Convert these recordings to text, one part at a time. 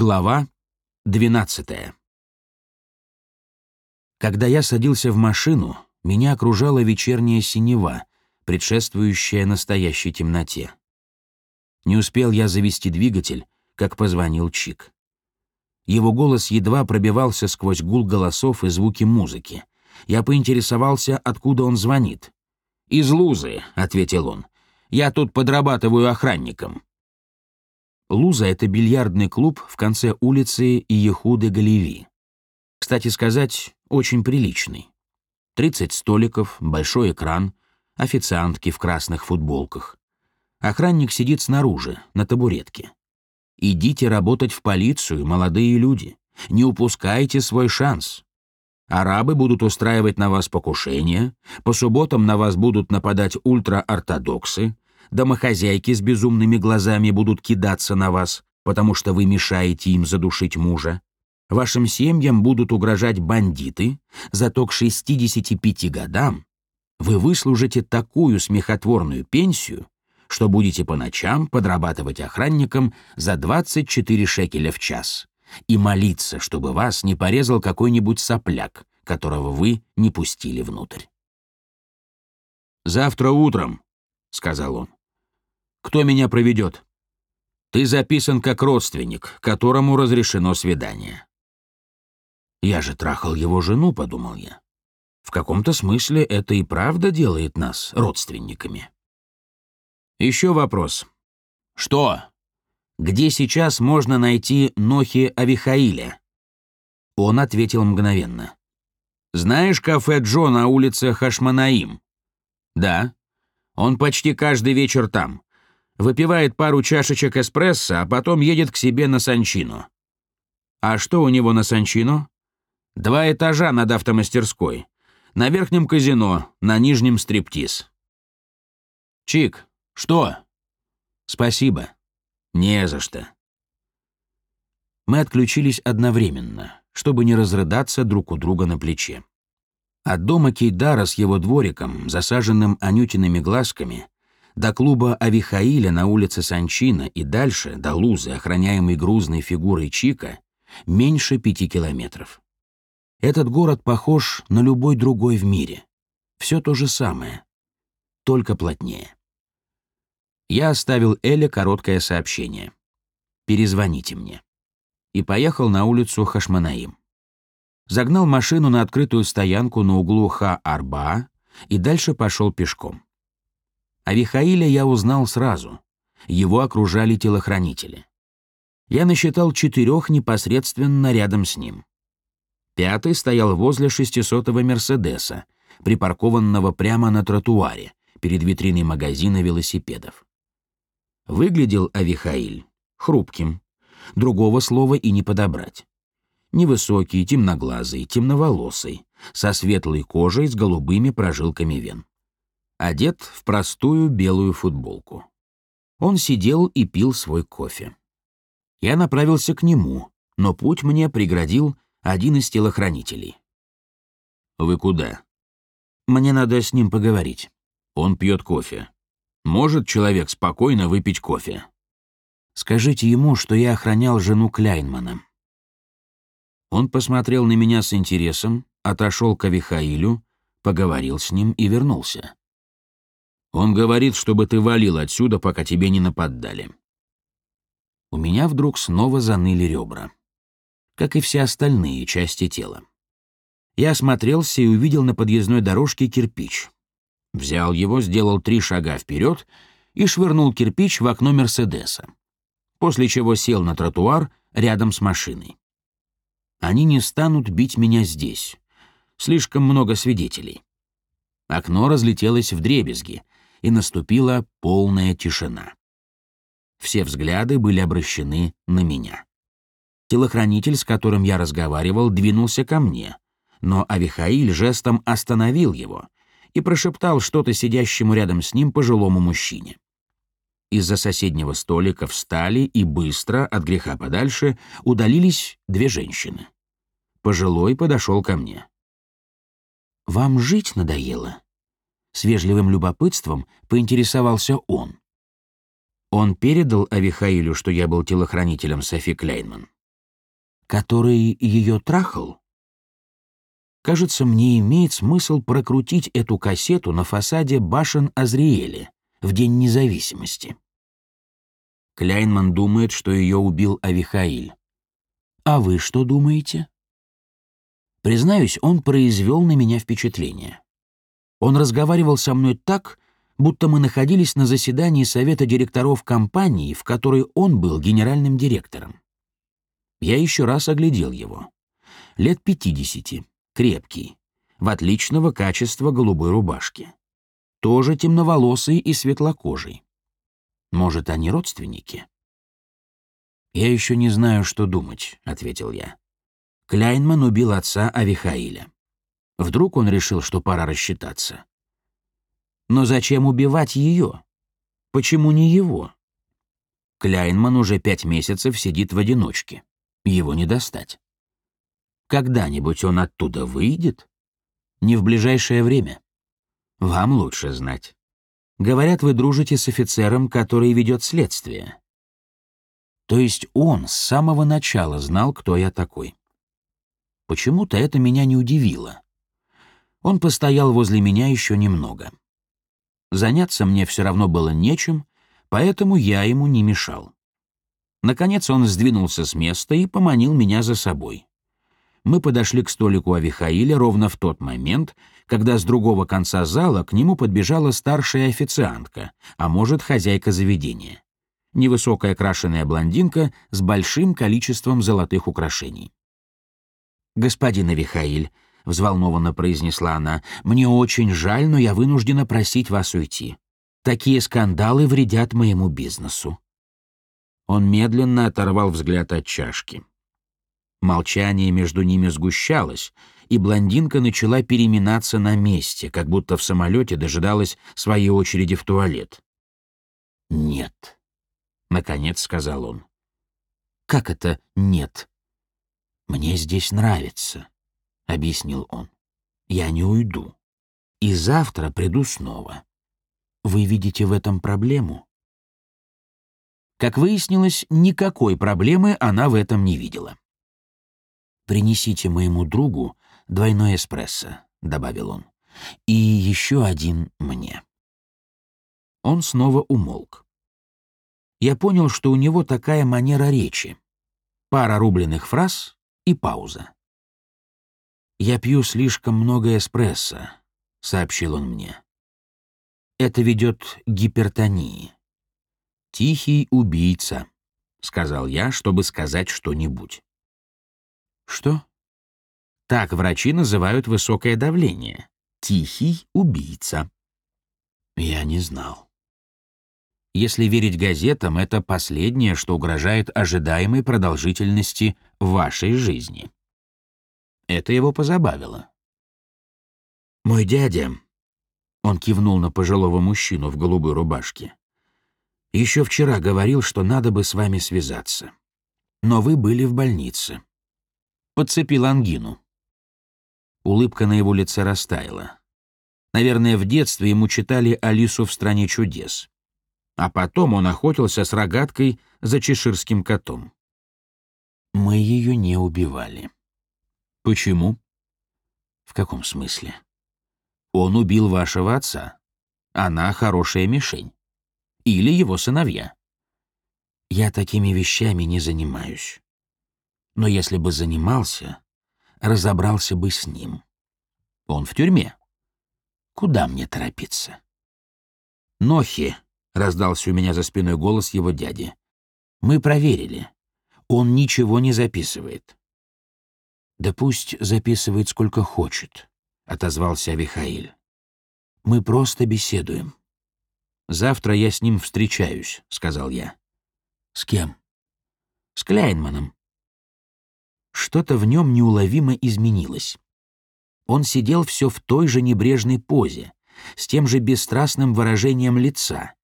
Глава 12 Когда я садился в машину, меня окружала вечерняя синева, предшествующая настоящей темноте. Не успел я завести двигатель, как позвонил Чик. Его голос едва пробивался сквозь гул голосов и звуки музыки. Я поинтересовался, откуда он звонит. «Из Лузы», — ответил он. «Я тут подрабатываю охранником». Луза — это бильярдный клуб в конце улицы Иехуды Галеви. Кстати сказать, очень приличный. 30 столиков, большой экран, официантки в красных футболках. Охранник сидит снаружи, на табуретке. Идите работать в полицию, молодые люди. Не упускайте свой шанс. Арабы будут устраивать на вас покушения, по субботам на вас будут нападать ультраортодоксы, домохозяйки с безумными глазами будут кидаться на вас, потому что вы мешаете им задушить мужа. Вашим семьям будут угрожать бандиты, зато к 65 годам вы выслужите такую смехотворную пенсию, что будете по ночам подрабатывать охранником за 24 шекеля в час и молиться, чтобы вас не порезал какой-нибудь сопляк, которого вы не пустили внутрь. «Завтра утром», — сказал он. Кто меня проведет? Ты записан как родственник, которому разрешено свидание. Я же трахал его жену, подумал я. В каком-то смысле это и правда делает нас родственниками. Еще вопрос. Что? Где сейчас можно найти Нохи Авихаиля? Он ответил мгновенно. Знаешь кафе Джо на улице Хашманаим? Да. Он почти каждый вечер там выпивает пару чашечек эспрессо, а потом едет к себе на Санчино. А что у него на Санчино? Два этажа над автомастерской. На верхнем казино, на нижнем стриптиз. Чик, что? Спасибо. Не за что. Мы отключились одновременно, чтобы не разрыдаться друг у друга на плече. От дома Кейдара с его двориком, засаженным анютиными глазками, до клуба Авихаиля на улице Санчина и дальше, до Лузы, охраняемой грузной фигурой Чика, меньше пяти километров. Этот город похож на любой другой в мире. Все то же самое, только плотнее. Я оставил Эле короткое сообщение. «Перезвоните мне». И поехал на улицу Хашманаим. Загнал машину на открытую стоянку на углу Ха-Арба и дальше пошел пешком. А Вихаиля я узнал сразу. Его окружали телохранители. Я насчитал четырех непосредственно рядом с ним. Пятый стоял возле шестисотого «Мерседеса», припаркованного прямо на тротуаре, перед витриной магазина велосипедов. Выглядел Авихаиль хрупким, другого слова и не подобрать. Невысокий, темноглазый, темноволосый, со светлой кожей с голубыми прожилками вен одет в простую белую футболку. Он сидел и пил свой кофе. Я направился к нему, но путь мне преградил один из телохранителей. «Вы куда?» «Мне надо с ним поговорить». «Он пьет кофе. Может человек спокойно выпить кофе?» «Скажите ему, что я охранял жену Кляйнмана». Он посмотрел на меня с интересом, отошел к Авихаилю, поговорил с ним и вернулся. Он говорит, чтобы ты валил отсюда, пока тебе не нападали. У меня вдруг снова заныли ребра. Как и все остальные части тела. Я осмотрелся и увидел на подъездной дорожке кирпич. Взял его, сделал три шага вперед и швырнул кирпич в окно Мерседеса. После чего сел на тротуар рядом с машиной. Они не станут бить меня здесь. Слишком много свидетелей. Окно разлетелось в дребезги — и наступила полная тишина. Все взгляды были обращены на меня. Телохранитель, с которым я разговаривал, двинулся ко мне, но Авихаиль жестом остановил его и прошептал что-то сидящему рядом с ним пожилому мужчине. Из-за соседнего столика встали и быстро, от греха подальше, удалились две женщины. Пожилой подошел ко мне. «Вам жить надоело?» С вежливым любопытством поинтересовался он. Он передал Авихаилю, что я был телохранителем Софи Клейнман. который ее трахал? Кажется, мне имеет смысл прокрутить эту кассету на фасаде башен Азриэля в День независимости. Кляйнман думает, что ее убил Авихаиль. А вы что думаете? Признаюсь, он произвел на меня впечатление. Он разговаривал со мной так, будто мы находились на заседании совета директоров компании, в которой он был генеральным директором. Я еще раз оглядел его. Лет пятидесяти, крепкий, в отличного качества голубой рубашки. Тоже темноволосый и светлокожий. Может, они родственники? «Я еще не знаю, что думать», — ответил я. Кляйнман убил отца Авихаиля. Вдруг он решил, что пора рассчитаться. Но зачем убивать ее? Почему не его? Кляйнман уже пять месяцев сидит в одиночке. Его не достать. Когда-нибудь он оттуда выйдет? Не в ближайшее время. Вам лучше знать. Говорят, вы дружите с офицером, который ведет следствие. То есть он с самого начала знал, кто я такой. Почему-то это меня не удивило. Он постоял возле меня еще немного. Заняться мне все равно было нечем, поэтому я ему не мешал. Наконец он сдвинулся с места и поманил меня за собой. Мы подошли к столику Авихаиля ровно в тот момент, когда с другого конца зала к нему подбежала старшая официантка, а может, хозяйка заведения. Невысокая крашеная блондинка с большим количеством золотых украшений. «Господин Авихаиль», — взволнованно произнесла она, — «мне очень жаль, но я вынуждена просить вас уйти. Такие скандалы вредят моему бизнесу». Он медленно оторвал взгляд от чашки. Молчание между ними сгущалось, и блондинка начала переминаться на месте, как будто в самолете дожидалась своей очереди в туалет. «Нет», — наконец сказал он. «Как это «нет»?» «Мне здесь нравится», — объяснил он. «Я не уйду. И завтра приду снова. Вы видите в этом проблему?» Как выяснилось, никакой проблемы она в этом не видела. «Принесите моему другу двойной эспрессо», — добавил он, — «и еще один мне». Он снова умолк. Я понял, что у него такая манера речи. Пара рубленых фраз и пауза. «Я пью слишком много эспрессо», — сообщил он мне. «Это ведет к гипертонии». «Тихий убийца», — сказал я, чтобы сказать что-нибудь. «Что?» Так врачи называют высокое давление. Тихий убийца. Я не знал. Если верить газетам, это последнее, что угрожает ожидаемой продолжительности вашей жизни. Это его позабавило. «Мой дядя», — он кивнул на пожилого мужчину в голубой рубашке, еще вчера говорил, что надо бы с вами связаться. Но вы были в больнице. Подцепил ангину. Улыбка на его лице растаяла. Наверное, в детстве ему читали «Алису в стране чудес». А потом он охотился с рогаткой за чеширским котом. Мы ее не убивали. Почему? В каком смысле? Он убил вашего отца. Она хорошая мишень или его сыновья. Я такими вещами не занимаюсь. Но если бы занимался, разобрался бы с ним. Он в тюрьме. Куда мне торопиться? «Нохи», — раздался у меня за спиной голос его дяди. «Мы проверили. Он ничего не записывает». «Да пусть записывает сколько хочет», — отозвался Авихаиль. «Мы просто беседуем. «Завтра я с ним встречаюсь», — сказал я. «С кем?» «С Кляйнманом». Что-то в нем неуловимо изменилось. Он сидел все в той же небрежной позе, с тем же бесстрастным выражением лица,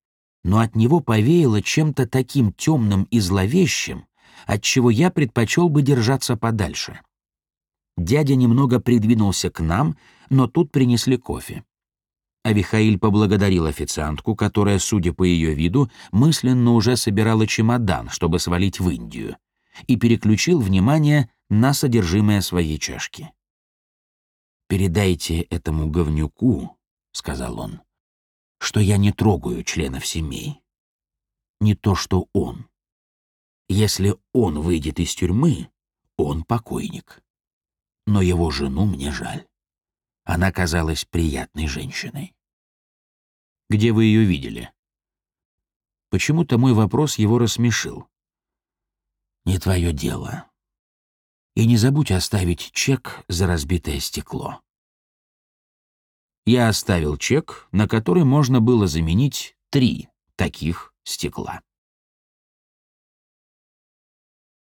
но от него повеяло чем-то таким темным и зловещим, от чего я предпочел бы держаться подальше. Дядя немного придвинулся к нам, но тут принесли кофе. Авихаиль поблагодарил официантку, которая, судя по ее виду, мысленно уже собирала чемодан, чтобы свалить в Индию, и переключил внимание на содержимое своей чашки. «Передайте этому говнюку», — сказал он, — «что я не трогаю членов семей. Не то, что он. Если он выйдет из тюрьмы, он покойник. Но его жену мне жаль. Она казалась приятной женщиной. Где вы ее видели? Почему-то мой вопрос его рассмешил. Не твое дело. И не забудь оставить чек за разбитое стекло. Я оставил чек, на который можно было заменить три таких стекла.